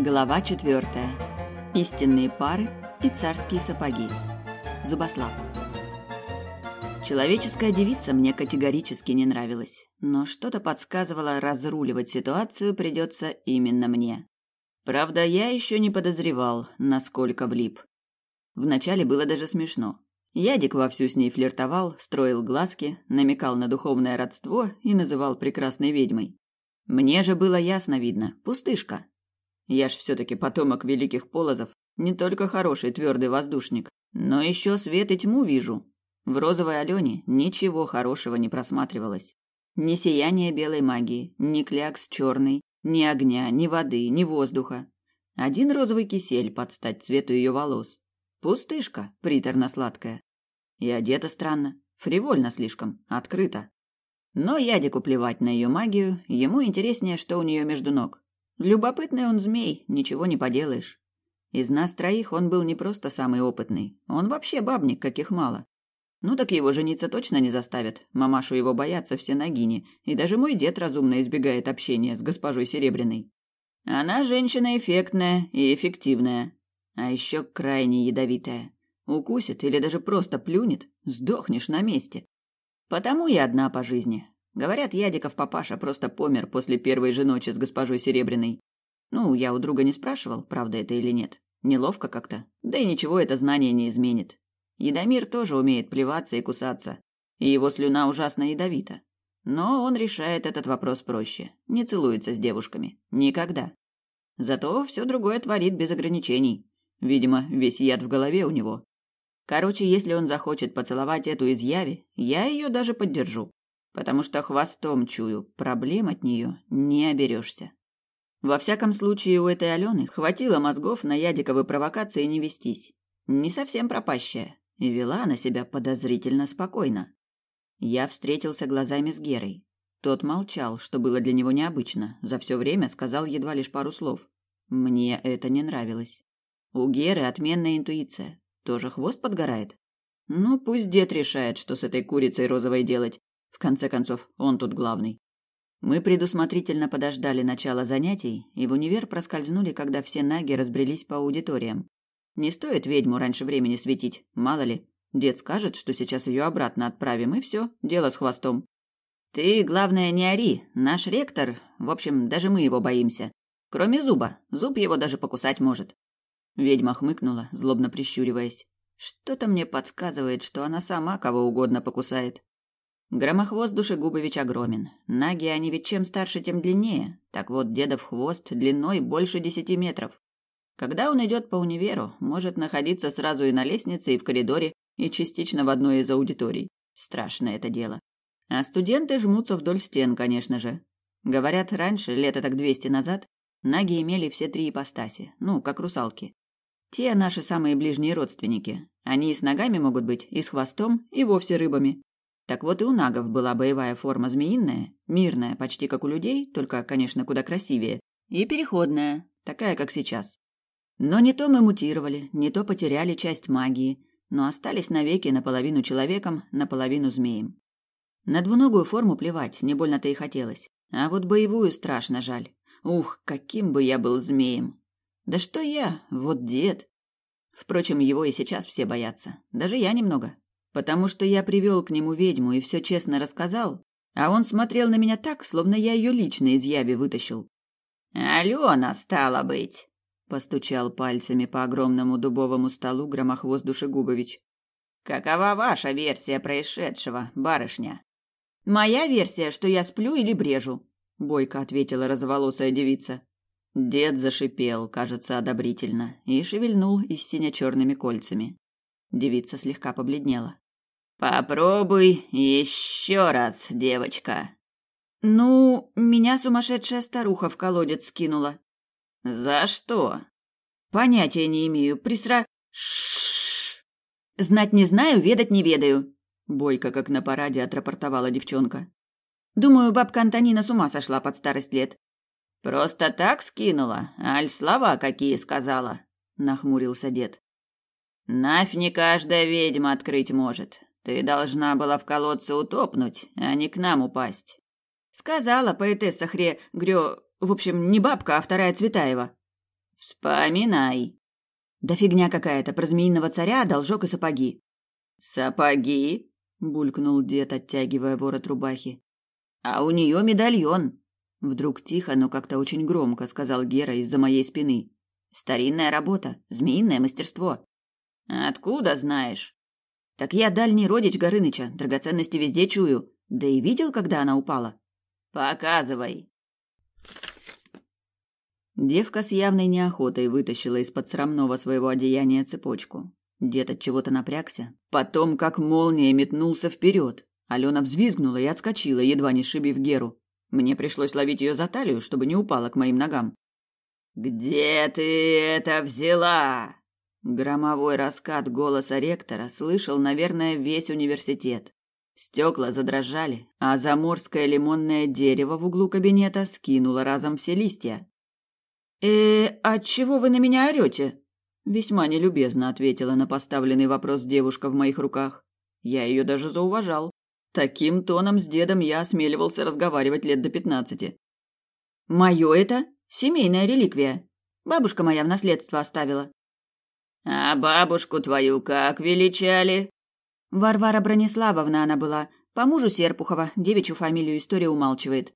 Глава четвертая. Истинные пары и царские сапоги. Зубослав. Человеческая девица мне категорически не нравилась, но что-то подсказывало, разруливать ситуацию придется именно мне. Правда, я еще не подозревал, насколько влип. Вначале было даже смешно. Ядик вовсю с ней флиртовал, строил глазки, намекал на духовное родство и называл прекрасной ведьмой. Мне же было ясно видно, пустышка. Я ж все-таки потомок великих полозов, не только хороший твердый воздушник, но еще свет и тьму вижу. В розовой Алене ничего хорошего не просматривалось. Ни сияния белой магии, ни клякс черный, ни огня, ни воды, ни воздуха. Один розовый кисель под стать цвету ее волос. Пустышка, приторно-сладкая. И одета странно, фривольно слишком, открыто. Но Ядику плевать на ее магию, ему интереснее, что у нее между ног. Любопытный он змей, ничего не поделаешь. Из нас троих он был не просто самый опытный, он вообще бабник, каких мало. Ну так его жениться точно не заставят, мамашу его боятся все нагини, и даже мой дед разумно избегает общения с госпожой Серебряной. Она женщина эффектная и эффективная, а еще крайне ядовитая. Укусит или даже просто плюнет, сдохнешь на месте. Потому я одна по жизни. Говорят, Ядиков папаша просто помер после первой же ночи с госпожой Серебряной. Ну, я у друга не спрашивал, правда это или нет. Неловко как-то. Да и ничего это знание не изменит. Едомир тоже умеет плеваться и кусаться. И его слюна ужасно ядовита. Но он решает этот вопрос проще. Не целуется с девушками. Никогда. Зато все другое творит без ограничений. Видимо, весь яд в голове у него. Короче, если он захочет поцеловать эту изъяви, я ее даже поддержу. Потому что хвостом чую, проблем от нее не оберешься. Во всяком случае, у этой Алены хватило мозгов на ядиковые провокации не вестись. Не совсем пропащая. И вела она себя подозрительно спокойно. Я встретился глазами с Герой. Тот молчал, что было для него необычно. За все время сказал едва лишь пару слов. Мне это не нравилось. У Геры отменная интуиция. Тоже хвост подгорает? Ну, пусть дед решает, что с этой курицей розовой делать. В конце концов, он тут главный. Мы предусмотрительно подождали начала занятий и в универ проскользнули, когда все наги разбрелись по аудиториям. Не стоит ведьму раньше времени светить, мало ли. Дед скажет, что сейчас ее обратно отправим, и все, дело с хвостом. Ты, главное, не ори. Наш ректор, в общем, даже мы его боимся. Кроме зуба. Зуб его даже покусать может. Ведьма хмыкнула, злобно прищуриваясь. Что-то мне подсказывает, что она сама кого угодно покусает. Громохвост Душегубович огромен. Наги они ведь чем старше, тем длиннее. Так вот, дедов хвост длиной больше десяти метров. Когда он идет по универу, может находиться сразу и на лестнице, и в коридоре, и частично в одной из аудиторий. Страшное это дело. А студенты жмутся вдоль стен, конечно же. Говорят, раньше, лет так двести назад, наги имели все три ипостаси, ну, как русалки. Те наши самые ближние родственники. Они и с ногами могут быть, и с хвостом, и вовсе рыбами. Так вот и у нагов была боевая форма змеиная, мирная, почти как у людей, только, конечно, куда красивее, и переходная, такая, как сейчас. Но не то мы мутировали, не то потеряли часть магии, но остались навеки наполовину человеком, наполовину змеем. На двуногую форму плевать, не больно-то и хотелось. А вот боевую страшно жаль. Ух, каким бы я был змеем! Да что я, вот дед. Впрочем, его и сейчас все боятся, даже я немного, потому что я привел к нему ведьму и все честно рассказал, а он смотрел на меня так, словно я ее лично из яви вытащил. «Алена, стало быть!» — постучал пальцами по огромному дубовому столу громохвост Душегубович. «Какова ваша версия происшедшего, барышня?» «Моя версия, что я сплю или брежу», — бойко ответила розоволосая девица. Дед зашипел, кажется, одобрительно, и шевельнул из сине-черными кольцами. Девица слегка побледнела. «Попробуй еще раз, девочка». «Ну, меня сумасшедшая старуха в колодец скинула». «За что?» «Понятия не имею. Присра...» Ш «Знать не знаю, ведать не ведаю», — бойко, как на параде, отрапортовала девчонка. «Думаю, бабка Антонина с ума сошла под старость лет. Просто так скинула, аль слова какие сказала, нахмурился дед. Нафь не каждая ведьма открыть может. Ты должна была в колодце утопнуть, а не к нам упасть. Сказала поэтесса Хре Грё, в общем, не бабка, а вторая Цветаева. Вспоминай. Да фигня какая-то про змеиного царя, должок и сапоги. Сапоги? булькнул дед, оттягивая ворот рубахи. А у нее медальон. Вдруг тихо, но как-то очень громко сказал Гера из-за моей спины. Старинная работа, змеиное мастерство. Откуда знаешь? Так я дальний родич Горыныча, драгоценности везде чую. Да и видел, когда она упала. Показывай. Девка с явной неохотой вытащила из-под срамного своего одеяния цепочку. Дед от чего-то напрягся. Потом, как молния, метнулся вперед. Алена взвизгнула и отскочила, едва не сшибив Геру. Мне пришлось ловить ее за талию, чтобы не упала к моим ногам. «Где ты это взяла?» Громовой раскат голоса ректора слышал, наверное, весь университет. Стекла задрожали, а заморское лимонное дерево в углу кабинета скинуло разом все листья. «Э, а чего вы на меня орете?» Весьма нелюбезно ответила на поставленный вопрос девушка в моих руках. Я ее даже зауважал. Таким тоном с дедом я осмеливался разговаривать лет до пятнадцати. «Мое это? Семейная реликвия. Бабушка моя в наследство оставила». «А бабушку твою как величали?» Варвара Брониславовна она была, по мужу Серпухова, девичью фамилию история умалчивает.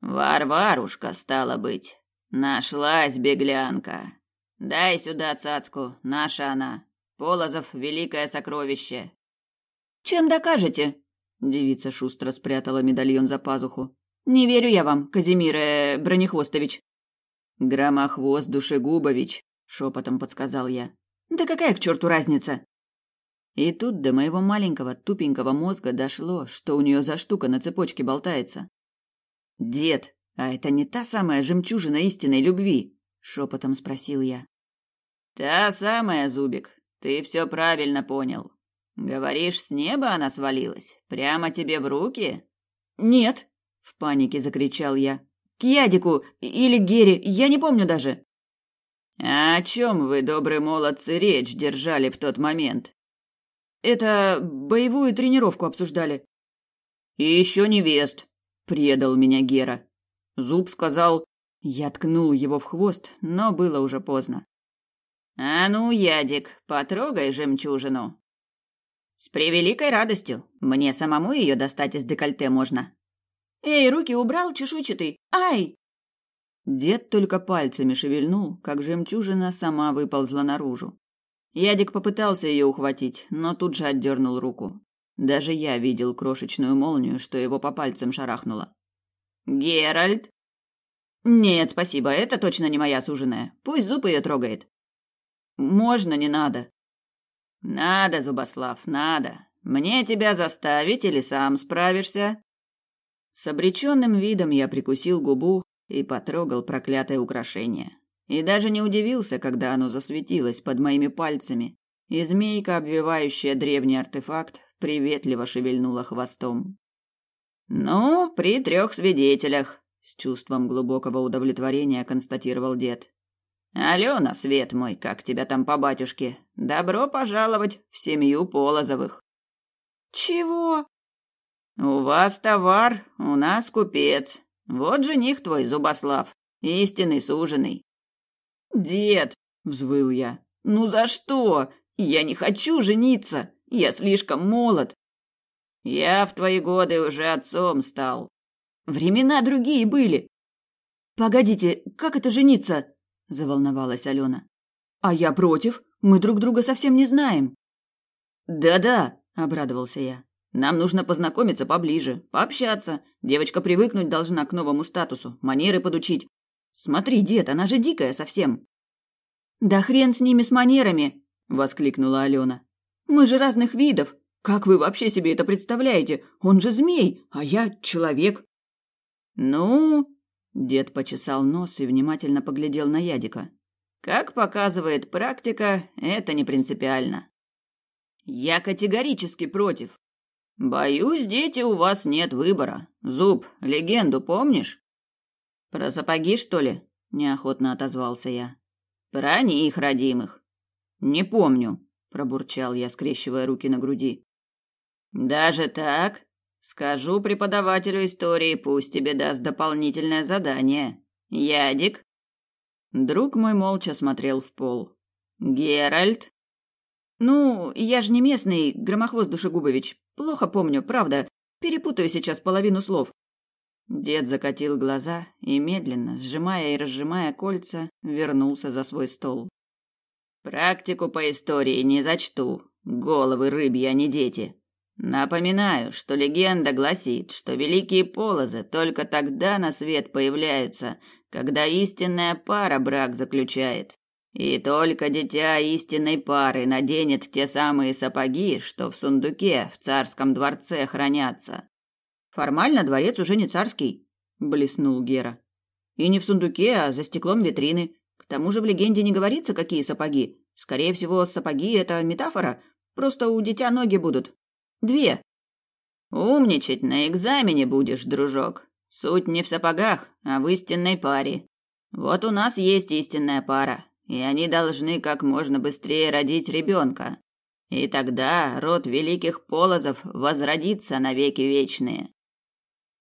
«Варварушка, стала быть. Нашлась беглянка. Дай сюда цацку, наша она. Полозов — великое сокровище. Чем докажете? Девица шустро спрятала медальон за пазуху. Не верю я вам, Казимир э, Бронехвостович. Громохвост Душегубович, шепотом подсказал я. Да какая к черту разница? И тут до моего маленького тупенького мозга дошло, что у нее за штука на цепочке болтается. Дед, а это не та самая жемчужина истинной любви? шепотом спросил я. Та самая, Зубик. Ты все правильно понял. Говоришь, с неба она свалилась? Прямо тебе в руки? Нет, в панике закричал я. К Ядику или Гере, я не помню даже. А о чем вы, добрые молодцы, речь держали в тот момент? Это боевую тренировку обсуждали. И еще невест, предал меня Гера. Зуб сказал, я ткнул его в хвост, но было уже поздно. А ну, Ядик, потрогай жемчужину. С превеликой радостью. Мне самому ее достать из декольте можно. Эй, руки убрал, чешуйчатый. Ай! Дед только пальцами шевельнул, как жемчужина сама выползла наружу. Ядик попытался ее ухватить, но тут же отдернул руку. Даже я видел крошечную молнию, что его по пальцам шарахнуло. «Геральт?» «Нет, спасибо, это точно не моя суженая. Пусть зуб ее трогает». «Можно, не надо». «Надо, Зубослав, надо. Мне тебя заставить или сам справишься?» С обреченным видом я прикусил губу и потрогал проклятое украшение. И даже не удивился, когда оно засветилось под моими пальцами, и змейка, обвивающая древний артефакт, приветливо шевельнула хвостом. «Ну, при трех свидетелях», — с чувством глубокого удовлетворения констатировал дед. Алена, свет мой, как тебя там по батюшке? Добро пожаловать в семью Полозовых. Чего? У вас товар, у нас купец. Вот жених твой, Зубослав, истинный суженый. Дед, взвыл я. Ну за что? Я не хочу жениться. Я слишком молод. Я в твои годы уже отцом стал. Времена другие были. Погодите, как это жениться? заволновалась Алена. А я против. Мы друг друга совсем не знаем. Да-да, обрадовался я. Нам нужно познакомиться поближе, пообщаться. Девочка привыкнуть должна к новому статусу, манеры подучить. Смотри, дед, она же дикая совсем. Да хрен с ними с манерами, воскликнула Алена. Мы же разных видов. Как вы вообще себе это представляете? Он же змей, а я человек. Ну, Дед почесал нос и внимательно поглядел на Ядика. Как показывает практика, это не принципиально. Я категорически против. Боюсь, дети, у вас нет выбора. Зуб, легенду помнишь? Про сапоги, что ли? Неохотно отозвался я. Про них, родимых. Не помню, пробурчал я, скрещивая руки на груди. Даже так? Скажу преподавателю истории, пусть тебе даст дополнительное задание. Ядик? Друг мой молча смотрел в пол. Геральт? Ну, я же не местный, Громохвост Душегубович. Плохо помню, правда. Перепутаю сейчас половину слов. Дед закатил глаза и медленно, сжимая и разжимая кольца, вернулся за свой стол. Практику по истории не зачту. Головы рыбьи, а не дети. Напоминаю, что легенда гласит, что великие полозы только тогда на свет появляются, когда истинная пара брак заключает. И только дитя истинной пары наденет те самые сапоги, что в сундуке в царском дворце хранятся. Формально дворец уже не царский, блеснул Гера. И не в сундуке, а за стеклом витрины. К тому же в легенде не говорится, какие сапоги. Скорее всего, сапоги это метафора. Просто у дитя ноги будут. Две. Умничать на экзамене будешь, дружок. Суть не в сапогах, а в истинной паре. Вот у нас есть истинная пара, и они должны как можно быстрее родить ребенка. И тогда род великих полозов возродится навеки вечные.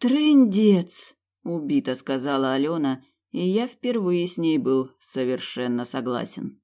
Трындец, убито сказала Алена, и я впервые с ней был совершенно согласен.